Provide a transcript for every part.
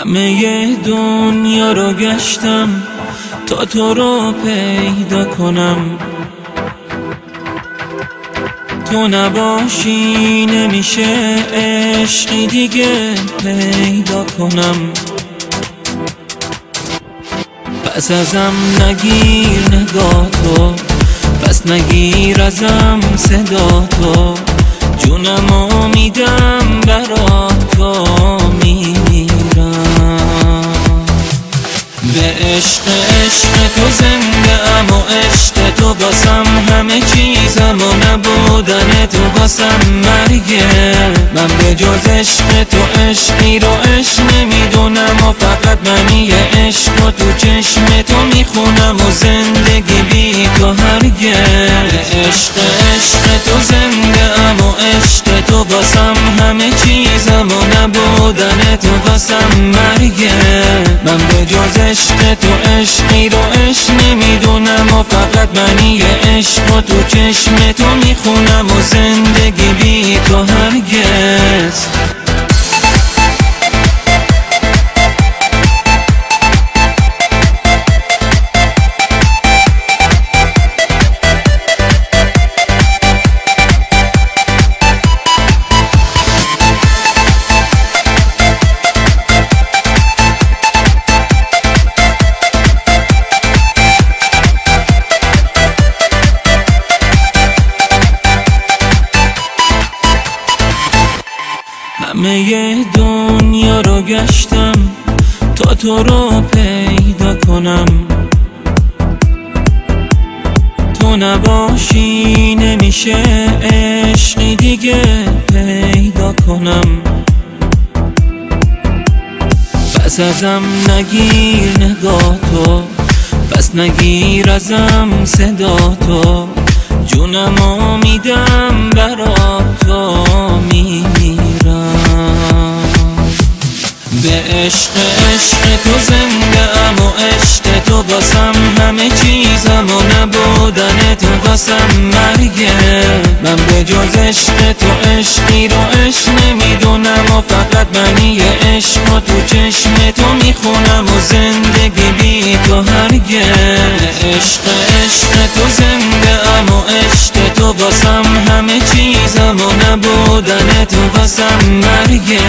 همه دنیا رو گشتم تا تو رو پیدا کنم. تو نباشی نمیشه عشقی دیگه پیدا کنم. پس ازم نگیر نگاه تو پس نگیر ازم صدا تو. جونمو میدم برا عشق عشق تو زنده ام و عشق تو باسم. همه چیزم و نبودن تو باسم مرگه من به جز عشق تو عشقی رو عشق نمی‌دونم و فقط منی عشق و تو چشم تو می‌خونم و زندگی بی تو هرگه عشق عشق تو باسم همه چیزم و نبودن تو باسم مرگه من به جز عشق تو عشقی رو عشق نمی‌دونم و فقط منی عشق و تو چشم تو می‌خونم و زندگی بی تو هرگز. همه دنیا رو گشتم تا تو رو پیدا کنم. تو نباشی نمیشه عشقی دیگه پیدا کنم. پس ازم نگیر نگاه تو پس نگیر ازم صدا تو. جونمو میدم برا عشق عشق تو زنده ام و عشق تو باسم همه چیزم و نبودن تو باسم مرگه من به جز عشق تو عشقی رو عشق نمی‌دونم و فقط منی عشق و تو چشم تو می‌خونم و زندگی بی تو هرگه عشق عشق تو زنده باسم همه چیزم و نبودن تو باسم مرگه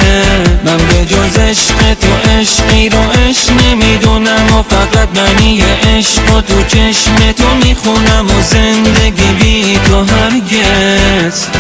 من به جز عشق تو عشقی رو عشق نمی‌دونم و فقط منی عشق و تو چشم تو می‌خونم و زندگی بی تو هرگز.